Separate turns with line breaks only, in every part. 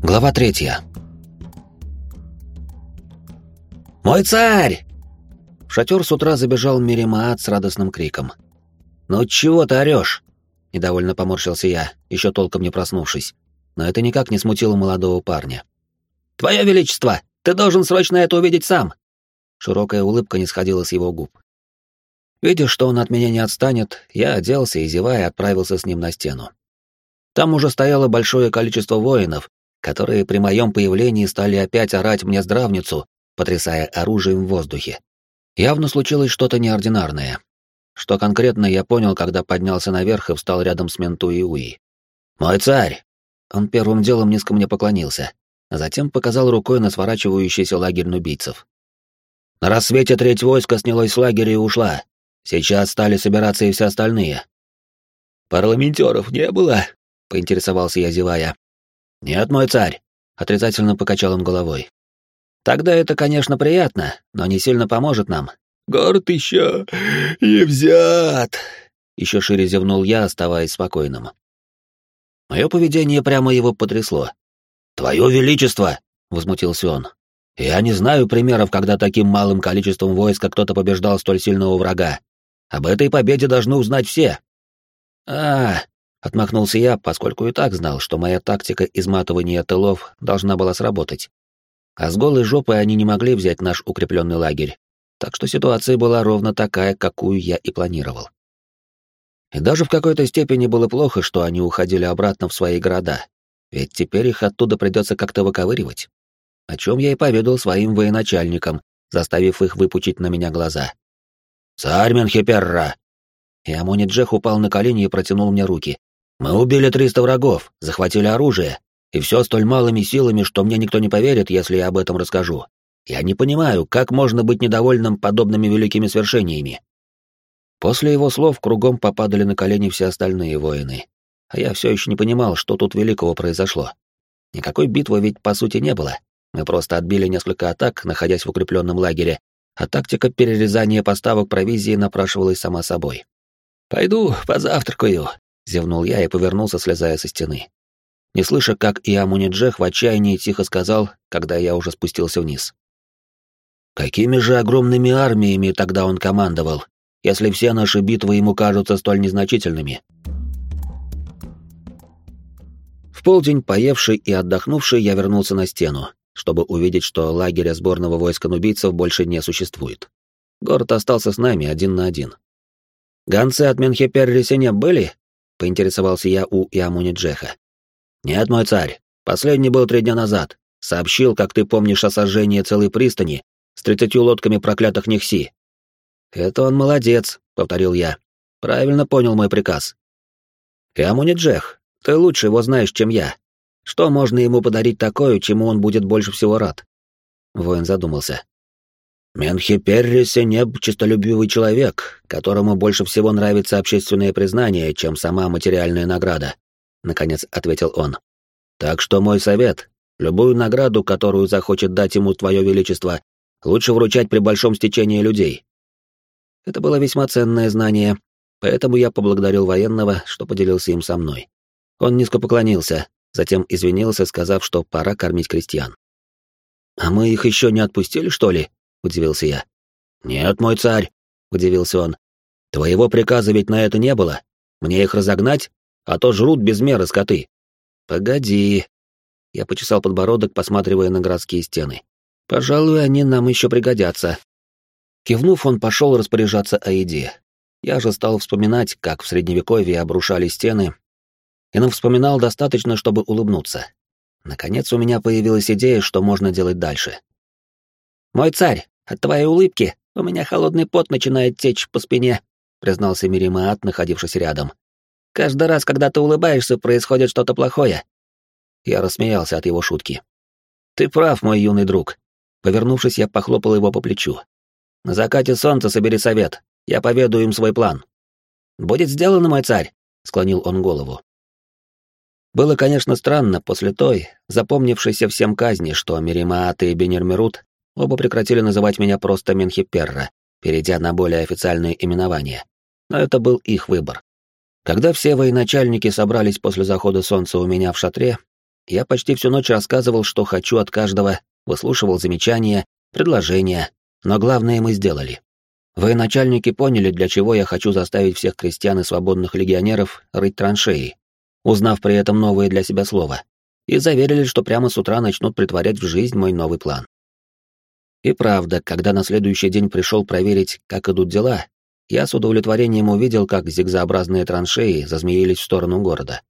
Глава третья. «Мой царь!» В шатер с утра забежал Миримаат с радостным криком. «Ну чего ты орешь?» Недовольно поморщился я, еще толком не проснувшись. Но это никак не смутило молодого парня. «Твое Величество, ты должен срочно это увидеть сам!» Широкая улыбка не сходила с его губ. Видя, что он от меня не отстанет, я оделся и, зевая, отправился с ним на стену. Там уже стояло большое количество воинов, которые при моем появлении стали опять орать мне здравницу, потрясая оружием в воздухе. Явно случилось что-то неординарное. Что конкретно я понял, когда поднялся наверх и встал рядом с Менту и Уи. «Мой царь!» Он первым делом низко мне поклонился, а затем показал рукой на сворачивающийся лагерь нубийцев. «На рассвете треть войска снялось с лагеря и ушла. Сейчас стали собираться и все остальные». «Парламентеров не было?» — поинтересовался я, зевая. «Нет, мой царь», — отрицательно покачал он головой. «Тогда это, конечно, приятно, но не сильно поможет нам». «Город еще не взят», — еще шире зевнул я, оставаясь спокойным. Мое поведение прямо его потрясло. «Твое Величество!» — возмутился он. «Я не знаю примеров, когда таким малым количеством войска кто-то побеждал столь сильного врага. Об этой победе должны узнать все». «А, Отмахнулся я, поскольку и так знал, что моя тактика изматывания тылов должна была сработать. А с голой жопой они не могли взять наш укрепленный лагерь, так что ситуация была ровно такая, какую я и планировал. И даже в какой-то степени было плохо, что они уходили обратно в свои города, ведь теперь их оттуда придется как-то выковыривать. О чем я и поведал своим военачальникам, заставив их выпучить на меня глаза. «Царь Менхеперра!» И Амони Джех упал на колени и протянул мне руки. Мы убили 300 врагов, захватили оружие, и все столь малыми силами, что мне никто не поверит, если я об этом расскажу. Я не понимаю, как можно быть недовольным подобными великими свершениями. После его слов кругом попадали на колени все остальные воины, а я все еще не понимал, что тут великого произошло. Никакой битвы ведь по сути не было. Мы просто отбили несколько атак, находясь в укрепленном лагере, а тактика перерезания поставок провизии напрашивалась сама собой. «Пойду позавтракаю», зевнул я и повернулся, слезая со стены. Не слыша, как и Амуниджех в отчаянии тихо сказал, когда я уже спустился вниз. Какими же огромными армиями тогда он командовал, если все наши битвы ему кажутся столь незначительными? В полдень, поевший и отдохнувший, я вернулся на стену, чтобы увидеть, что лагеря сборного войска нубийцев больше не существует. Город остался с нами один на один. Гонцы от Менхеперрисене были? — поинтересовался я у Иамуни Джеха. «Нет, мой царь, последний был три дня назад. Сообщил, как ты помнишь о сожжении целой пристани с тридцатью лодками проклятых Нехси». «Это он молодец», — повторил я. «Правильно понял мой приказ». «Иамуни Джех, ты лучше его знаешь, чем я. Что можно ему подарить такое, чему он будет больше всего рад?» Воин задумался. Менхи Сенеб — честолюбивый человек, которому больше всего нравится общественное признание, чем сама материальная награда», — наконец ответил он. «Так что мой совет — любую награду, которую захочет дать ему Твое Величество, лучше вручать при большом стечении людей». Это было весьма ценное знание, поэтому я поблагодарил военного, что поделился им со мной. Он низко поклонился, затем извинился, сказав, что пора кормить крестьян. «А мы их еще не отпустили, что ли?» — удивился я. «Нет, мой царь», — удивился он. «Твоего приказа ведь на это не было. Мне их разогнать, а то жрут без меры скоты». «Погоди». Я почесал подбородок, посматривая на городские стены. «Пожалуй, они нам еще пригодятся». Кивнув, он пошел распоряжаться о еде. Я же стал вспоминать, как в Средневековье обрушали стены, и нам вспоминал достаточно, чтобы улыбнуться. Наконец у меня появилась идея, что можно делать дальше. «Мой царь, от твоей улыбки у меня холодный пот начинает течь по спине», признался Миримаат, находившийся рядом. «Каждый раз, когда ты улыбаешься, происходит что-то плохое». Я рассмеялся от его шутки. «Ты прав, мой юный друг». Повернувшись, я похлопал его по плечу. «На закате солнца собери совет, я поведу им свой план». «Будет сделано, мой царь», — склонил он голову. Было, конечно, странно после той, запомнившейся всем казни, что Миримаат и Бенермерут Оба прекратили называть меня просто Менхиперра, перейдя на более официальное именование. Но это был их выбор. Когда все военачальники собрались после захода солнца у меня в шатре, Я почти всю ночь рассказывал, что хочу от каждого, выслушивал замечания, предложения, но главное мы сделали. Военачальники поняли, для чего я хочу заставить всех крестьян и свободных легионеров рыть траншеи, узнав при этом новое для себя слово, и заверили, что прямо с утра начнут притворять в жизнь мой новый план. И правда, когда на следующий день пришел проверить, как идут дела, я с удовлетворением увидел, как зигзообразные траншеи зазмеились в сторону города.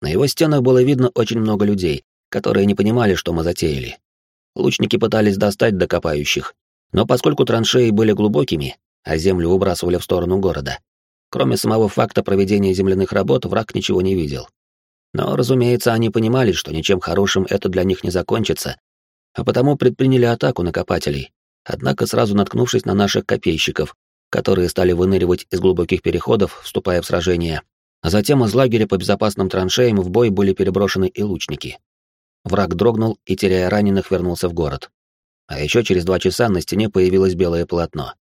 На его стенах было видно очень много людей, которые не понимали, что мы затеяли. Лучники пытались достать до копающих, но поскольку траншеи были глубокими, а землю выбрасывали в сторону города, кроме самого факта проведения земляных работ враг ничего не видел. Но, разумеется, они понимали, что ничем хорошим это для них не закончится, а потому предприняли атаку на копателей, однако сразу наткнувшись на наших копейщиков, которые стали выныривать из глубоких переходов, вступая в сражение, а затем из лагеря по безопасным траншеям в бой были переброшены и лучники. Враг дрогнул и, теряя раненых, вернулся в город. А еще через два часа на стене появилось белое полотно.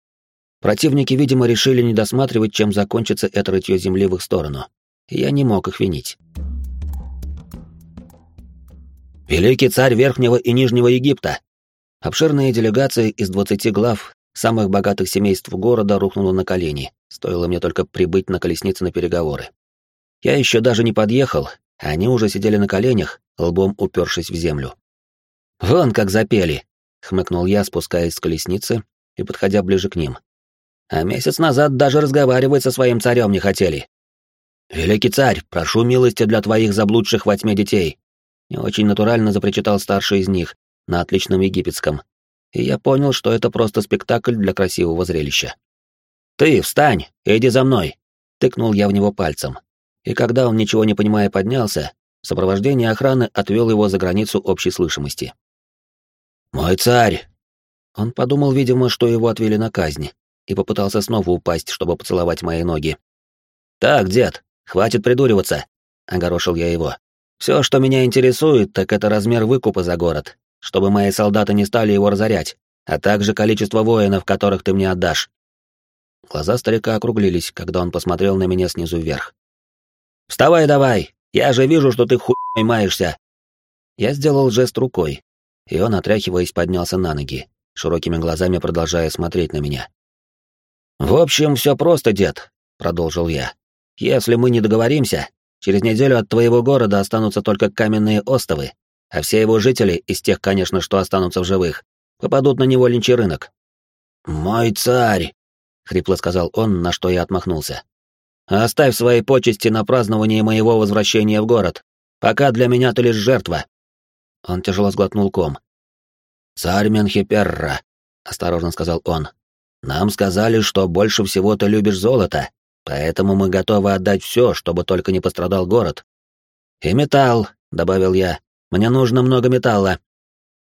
Противники, видимо, решили не досматривать, чем закончится это рытье земли в их сторону. я не мог их винить. Великий царь Верхнего и Нижнего Египта. Обширная делегация из 20 глав самых богатых семейств города рухнула на колени, стоило мне только прибыть на колеснице на переговоры. Я еще даже не подъехал, а они уже сидели на коленях, лбом упершись в землю. «Вон как запели!» — хмыкнул я, спускаясь с колесницы и подходя ближе к ним. «А месяц назад даже разговаривать со своим царем не хотели». «Великий царь, прошу милости для твоих заблудших во тьме детей!» Не очень натурально запричитал старший из них на отличном египетском, и я понял, что это просто спектакль для красивого зрелища. «Ты встань, иди за мной!» — тыкнул я в него пальцем. И когда он, ничего не понимая, поднялся, сопровождение охраны отвел его за границу общей слышимости. «Мой царь!» Он подумал, видимо, что его отвели на казнь, и попытался снова упасть, чтобы поцеловать мои ноги. «Так, дед, хватит придуриваться!» — огорошил я его. Все, что меня интересует, так это размер выкупа за город, чтобы мои солдаты не стали его разорять, а также количество воинов, которых ты мне отдашь. Глаза старика округлились, когда он посмотрел на меня снизу вверх. «Вставай давай! Я же вижу, что ты хуй маешься!» Я сделал жест рукой, и он, отряхиваясь, поднялся на ноги, широкими глазами продолжая смотреть на меня. «В общем, все просто, дед», — продолжил я. «Если мы не договоримся, Через неделю от твоего города останутся только каменные остовы, а все его жители, из тех, конечно, что останутся в живых, попадут на невольничий рынок». «Мой царь!» — хрипло сказал он, на что я отмахнулся. «Оставь свои почести на празднование моего возвращения в город. Пока для меня ты лишь жертва». Он тяжело сглотнул ком. «Царь Менхиперра», — осторожно сказал он, — «нам сказали, что больше всего ты любишь золото, Поэтому мы готовы отдать все, чтобы только не пострадал город. И металл, добавил я. Мне нужно много металла.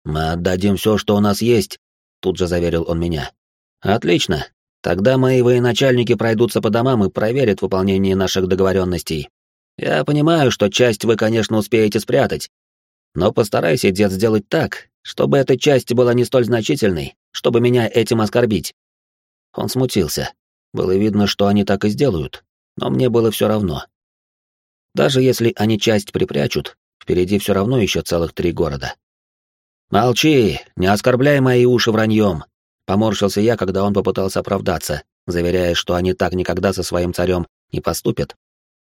Мы отдадим все, что у нас есть, тут же заверил он меня. Отлично. Тогда мои военачальники пройдутся по домам и проверят выполнение наших договоренностей. Я понимаю, что часть вы, конечно, успеете спрятать, но постарайся, дед, сделать так, чтобы эта часть была не столь значительной, чтобы меня этим оскорбить. Он смутился. Было видно, что они так и сделают, но мне было все равно. Даже если они часть припрячут, впереди все равно еще целых три города. «Молчи, не оскорбляй мои уши враньем!» Поморщился я, когда он попытался оправдаться, заверяя, что они так никогда со своим царем не поступят.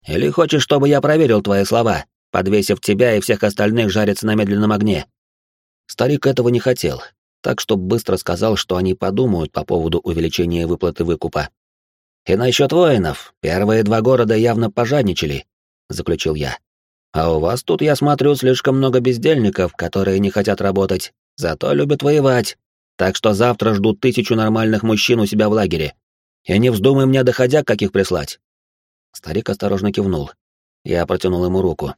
«Или хочешь, чтобы я проверил твои слова, подвесив тебя и всех остальных жариться на медленном огне?» Старик этого не хотел, так что быстро сказал, что они подумают по поводу увеличения выплаты выкупа. И насчет воинов, первые два города явно пожадничали, заключил я. А у вас тут, я смотрю, слишком много бездельников, которые не хотят работать, зато любят воевать. Так что завтра жду тысячу нормальных мужчин у себя в лагере. И не вздумай мне доходя каких прислать. Старик осторожно кивнул. Я протянул ему руку.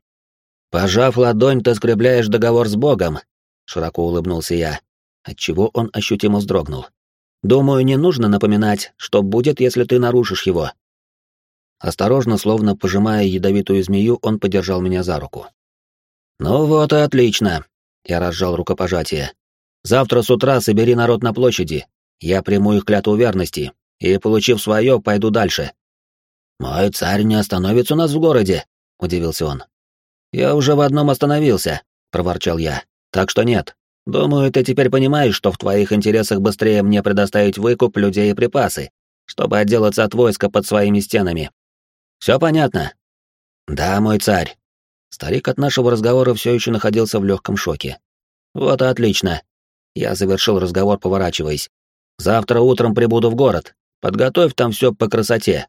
«Пожав ладонь, ты скрепляешь договор с Богом», — широко улыбнулся я, отчего он ощутимо вздрогнул. Думаю, не нужно напоминать, что будет, если ты нарушишь его. Осторожно, словно пожимая ядовитую змею, он подержал меня за руку. Ну вот и отлично. Я разжал рукопожатие. Завтра с утра собери народ на площади. Я приму их клятву верности и, получив свое, пойду дальше. Мой царь не остановится у нас в городе, удивился он. «Я уже в одном остановился», — проворчал я. «Так что нет. Думаю, ты теперь понимаешь, что в твоих интересах быстрее мне предоставить выкуп людей и припасы, чтобы отделаться от войска под своими стенами. Все понятно?» «Да, мой царь». Старик от нашего разговора все еще находился в легком шоке. «Вот и отлично». Я завершил разговор, поворачиваясь. «Завтра утром прибуду в город. Подготовь там все по красоте».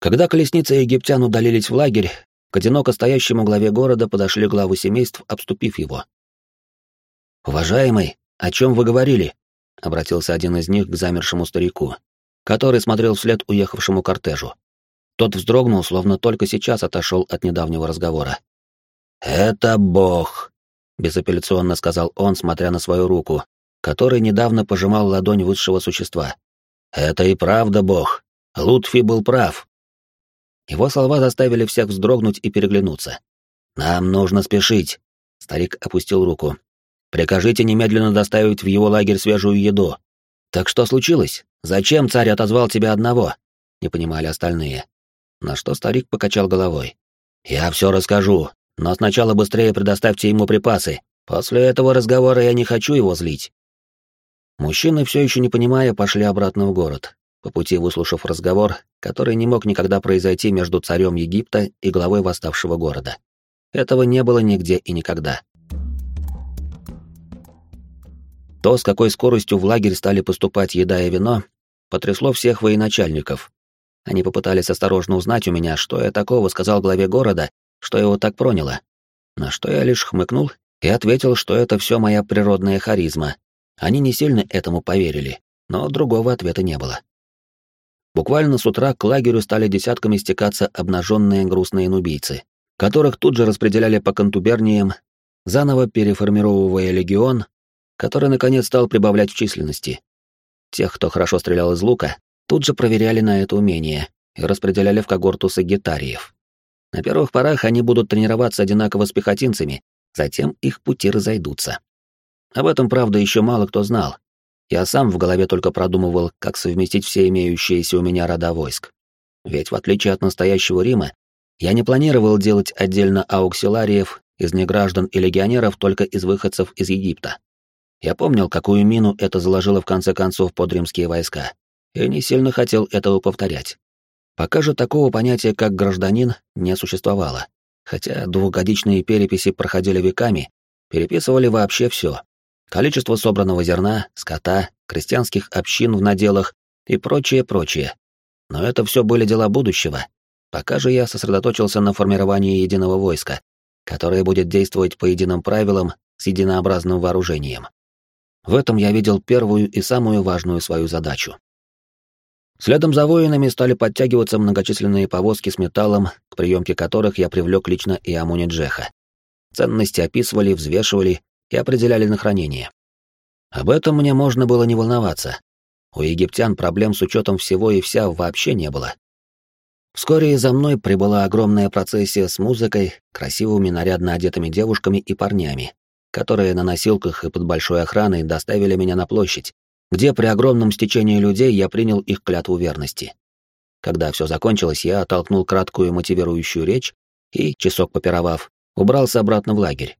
Когда колесницы египтян удалились в лагерь, к одиноко стоящему главе города подошли главы семейств, обступив его. «Уважаемый, о чем вы говорили?» — обратился один из них к замершему старику, который смотрел вслед уехавшему кортежу. Тот вздрогнул, словно только сейчас отошел от недавнего разговора. «Это Бог», — безапелляционно сказал он, смотря на свою руку, который недавно пожимал ладонь высшего существа. «Это и правда Бог. Лутфи был прав. Его слова заставили всех вздрогнуть и переглянуться. «Нам нужно спешить», — старик опустил руку. «Прикажите немедленно доставить в его лагерь свежую еду». «Так что случилось? Зачем царь отозвал тебя одного?» — не понимали остальные. На что старик покачал головой. «Я все расскажу, но сначала быстрее предоставьте ему припасы. После этого разговора я не хочу его злить». Мужчины, все еще не понимая, пошли обратно в город по пути выслушав разговор, который не мог никогда произойти между царем Египта и главой восставшего города. Этого не было нигде и никогда. То, с какой скоростью в лагерь стали поступать еда и вино, потрясло всех военачальников. Они попытались осторожно узнать у меня, что я такого сказал главе города, что его так проняло. На что я лишь хмыкнул и ответил, что это все моя природная харизма. Они не сильно этому поверили, но другого ответа не было. Буквально с утра к лагерю стали десятками стекаться обнаженные грустные нубийцы, которых тут же распределяли по контуберниям, заново переформировывая легион, который наконец стал прибавлять в численности. Тех, кто хорошо стрелял из лука, тут же проверяли на это умение и распределяли в когорту сагитариев. На первых порах они будут тренироваться одинаково с пехотинцами, затем их пути разойдутся. Об этом, правда, еще мало кто знал, я сам в голове только продумывал, как совместить все имеющиеся у меня рода войск. Ведь в отличие от настоящего Рима, я не планировал делать отдельно ауксилариев из неграждан и легионеров только из выходцев из Египта. Я помнил, какую мину это заложило в конце концов под римские войска, и не сильно хотел этого повторять. Пока же такого понятия, как гражданин, не существовало, хотя двухгодичные переписи проходили веками, переписывали вообще все, количество собранного зерна, скота, крестьянских общин в наделах и прочее, прочее. Но это все были дела будущего. Пока же я сосредоточился на формировании единого войска, которое будет действовать по единым правилам с единообразным вооружением. В этом я видел первую и самую важную свою задачу. Следом за воинами стали подтягиваться многочисленные повозки с металлом, к приемке которых я привлек лично и Амуни Джеха. Ценности описывали, взвешивали и определяли на хранение. Об этом мне можно было не волноваться. У египтян проблем с учетом всего и вся вообще не было. Вскоре за мной прибыла огромная процессия с музыкой, красивыми нарядно одетыми девушками и парнями, которые на носилках и под большой охраной доставили меня на площадь, где при огромном стечении людей я принял их клятву верности. Когда все закончилось, я оттолкнул краткую мотивирующую речь и, часок попировав, убрался обратно в лагерь.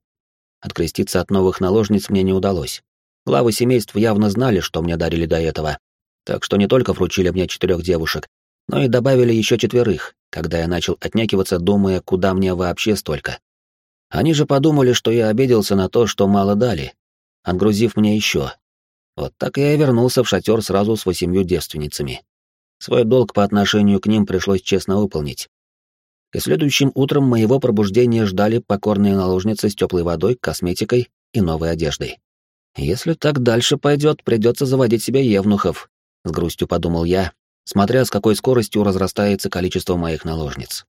Откреститься от новых наложниц мне не удалось. Главы семейств явно знали, что мне дарили до этого. Так что не только вручили мне четырех девушек, но и добавили еще четверых, когда я начал отнекиваться, думая, куда мне вообще столько. Они же подумали, что я обиделся на то, что мало дали, отгрузив мне еще. Вот так я и вернулся в шатер сразу с восемью девственницами. Свой долг по отношению к ним пришлось честно выполнить и следующим утром моего пробуждения ждали покорные наложницы с теплой водой, косметикой и новой одеждой. Если так дальше пойдет, придется заводить себе евнухов, с грустью подумал я, смотря с какой скоростью разрастается количество моих наложниц.